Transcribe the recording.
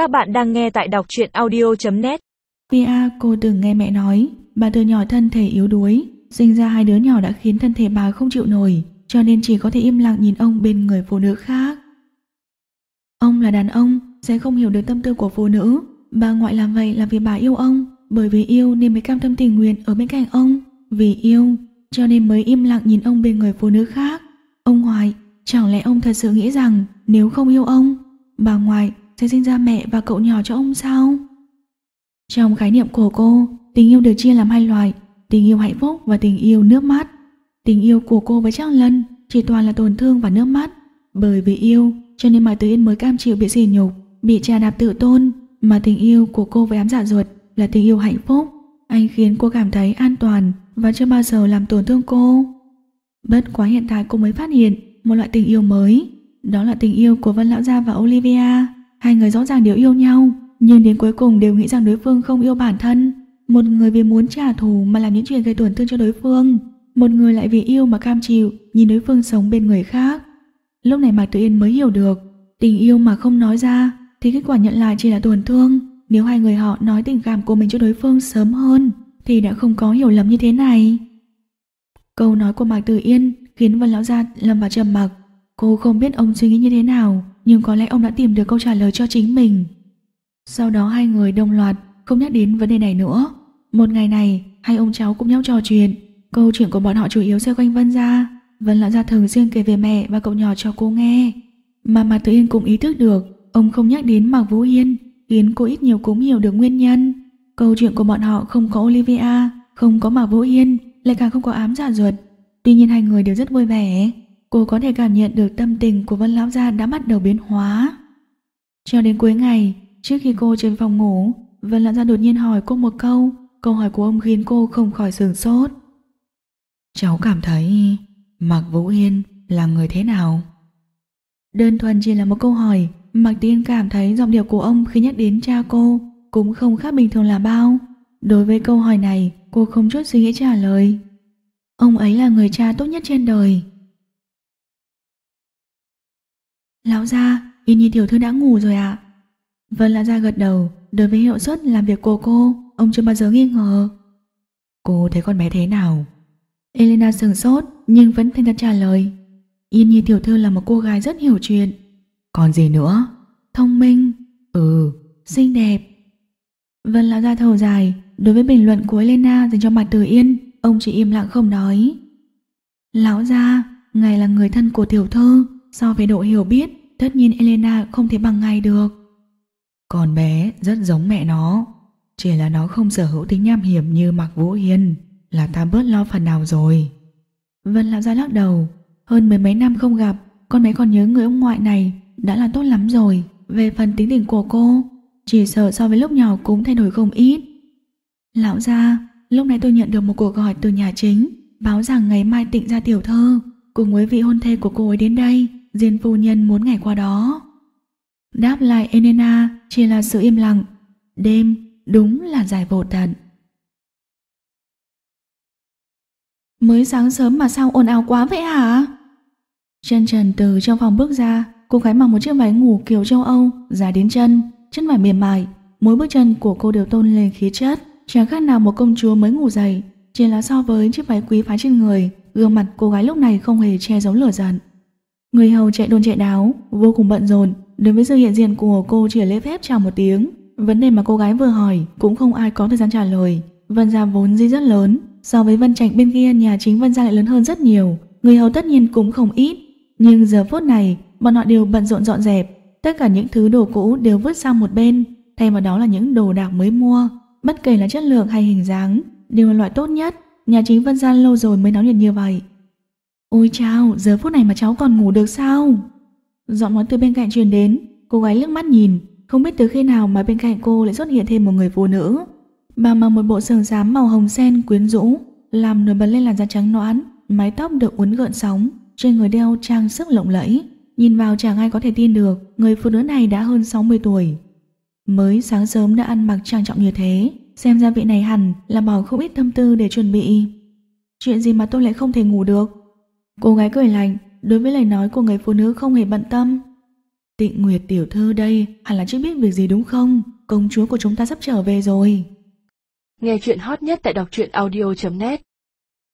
Các bạn đang nghe tại đọc truyện audio.net Pia, cô từng nghe mẹ nói, Bà từ nhỏ thân thể yếu đuối, Sinh ra hai đứa nhỏ đã khiến thân thể bà không chịu nổi, Cho nên chỉ có thể im lặng nhìn ông bên người phụ nữ khác. Ông là đàn ông, Sẽ không hiểu được tâm tư của phụ nữ. Bà ngoại làm vậy là vì bà yêu ông, Bởi vì yêu nên mới cam tâm tình nguyện ở bên cạnh ông. Vì yêu, Cho nên mới im lặng nhìn ông bên người phụ nữ khác. Ông ngoại, Chẳng lẽ ông thật sự nghĩ rằng Nếu không yêu ông, Bà ngoại sẽ sinh ra mẹ và cậu nhỏ cho ông sao? Trong khái niệm của cô, tình yêu được chia làm hai loại, tình yêu hạnh phúc và tình yêu nước mắt. Tình yêu của cô với Trang Lân chỉ toàn là tổn thương và nước mắt. Bởi vì yêu, cho nên Mạc Tử Yên mới cam chịu bị sỉ nhục, bị trà đạp tự tôn. Mà tình yêu của cô với ám dạ ruột là tình yêu hạnh phúc. Anh khiến cô cảm thấy an toàn và chưa bao giờ làm tổn thương cô. Bất quá hiện tại cô mới phát hiện một loại tình yêu mới. Đó là tình yêu của Vân Lão Gia và Olivia. Hai người rõ ràng đều yêu nhau, nhưng đến cuối cùng đều nghĩ rằng đối phương không yêu bản thân. Một người vì muốn trả thù mà làm những chuyện gây tổn thương cho đối phương, một người lại vì yêu mà cam chịu, nhìn đối phương sống bên người khác. Lúc này Mạc Tử Yên mới hiểu được, tình yêu mà không nói ra thì kết quả nhận lại chỉ là tổn thương. Nếu hai người họ nói tình cảm của mình cho đối phương sớm hơn thì đã không có hiểu lầm như thế này. Câu nói của Mạc Tử Yên khiến Vân Lão Gia lâm vào trầm mặc. Cô không biết ông suy nghĩ như thế nào, nhưng có lẽ ông đã tìm được câu trả lời cho chính mình. Sau đó hai người đồng loạt không nhắc đến vấn đề này nữa. Một ngày này, hai ông cháu cùng nhau trò chuyện. Câu chuyện của bọn họ chủ yếu xoay quanh Vân gia. Vân lão gia thường xuyên kể về mẹ và cậu nhỏ cho cô nghe. Mà Mạc Tử Yên cũng ý thức được, ông không nhắc đến Mạc Vũ Yên, khiến cô ít nhiều cũng hiểu được nguyên nhân. Câu chuyện của bọn họ không có Olivia, không có Mạc Vũ Yên, lại càng không có ám giả ruột. Tuy nhiên hai người đều rất vui vẻ. Cô có thể cảm nhận được tâm tình của Vân Lão Gia đã bắt đầu biến hóa. Cho đến cuối ngày, trước khi cô trên phòng ngủ, Vân Lão Gia đột nhiên hỏi cô một câu, câu hỏi của ông khiến cô không khỏi sửng sốt. Cháu cảm thấy Mạc Vũ Yên là người thế nào? Đơn thuần chỉ là một câu hỏi, Mạc Tiên cảm thấy giọng điệu của ông khi nhắc đến cha cô cũng không khác bình thường là bao. Đối với câu hỏi này, cô không chút suy nghĩ trả lời. Ông ấy là người cha tốt nhất trên đời. Lão gia, Yên Nhi tiểu thư đã ngủ rồi ạ. À? Vân Lão gia gật đầu, đối với hiệu suất làm việc của cô, ông chưa bao giờ nghi ngờ. Cô thấy con bé thế nào? Elena sừng sốt nhưng vẫn thành thật trả lời. Yên Nhi tiểu thư là một cô gái rất hiểu chuyện. Còn gì nữa? Thông minh. Ừ. Xinh đẹp. Vân Lão gia thầu dài, đối với bình luận của Elena dành cho mặt từ Yên, ông chỉ im lặng không nói. Lão gia, ngài là người thân của tiểu thư, So với độ hiểu biết, tất nhiên Elena không thể bằng ngài được. Con bé rất giống mẹ nó, chỉ là nó không sở hữu tính nham hiểm như Mạc Vũ Hiên, là ta bớt lo phần nào rồi. Vân Lão ra lắc đầu, hơn mười mấy năm không gặp, con bé còn nhớ người ông ngoại này đã là tốt lắm rồi. Về phần tính tình của cô, chỉ sợ so với lúc nhỏ cũng thay đổi không ít. Lão gia, lúc này tôi nhận được một cuộc gọi từ nhà chính, báo rằng ngày mai tịnh ra tiểu thơ, cùng với vị hôn thê của cô ấy đến đây, Diên phu nhân muốn ngày qua đó. Đáp lại Elena chỉ là sự im lặng. Đêm đúng là dài vô tận. Mới sáng sớm mà sao ồn ào quá vậy hả? Chân trần từ trong phòng bước ra, cô gái mặc một chiếc váy ngủ kiểu châu Âu, dài đến chân, chân vải mềm mại. Mỗi bước chân của cô đều tôn lên khí chất, chẳng khác nào một công chúa mới ngủ dậy. Chỉ là so với chiếc váy quý phái trên người, gương mặt cô gái lúc này không hề che giấu lửa giận. Người hầu chạy đôn chạy đáo, vô cùng bận rộn, đối với sự hiện diện của cô chỉ lễ phép chào một tiếng. Vấn đề mà cô gái vừa hỏi cũng không ai có thời gian trả lời. Vân gia vốn di rất lớn, so với Vân Trạch bên kia nhà chính Vân gia lại lớn hơn rất nhiều, người hầu tất nhiên cũng không ít. Nhưng giờ phút này, bọn họ đều bận rộn dọn dẹp, tất cả những thứ đồ cũ đều vứt sang một bên, thay vào đó là những đồ đạc mới mua, bất kể là chất lượng hay hình dáng, đều là loại tốt nhất. Nhà chính Vân gia lâu rồi mới náo nhiệt như vậy. Ôi chao, giờ phút này mà cháu còn ngủ được sao? Giọng nói từ bên cạnh truyền đến, cô gái liếc mắt nhìn, không biết từ khi nào mà bên cạnh cô lại xuất hiện thêm một người phụ nữ. Bà mặc một bộ sườn xám màu hồng sen quyến rũ, làm nổi bật lên làn da trắng nõn, mái tóc được uốn gợn sóng, trên người đeo trang sức lộng lẫy. Nhìn vào chẳng ai có thể tin được, người phụ nữ này đã hơn 60 tuổi. Mới sáng sớm đã ăn mặc trang trọng như thế, xem ra vị này hẳn là bỏ không ít tâm tư để chuẩn bị. Chuyện gì mà tôi lại không thể ngủ được? Cô gái cười lạnh, đối với lời nói của người phụ nữ không hề bận tâm. Tịnh Nguyệt tiểu thư đây hẳn là chưa biết việc gì đúng không? Công chúa của chúng ta sắp trở về rồi. Nghe chuyện hot nhất tại đọc truyện audio.net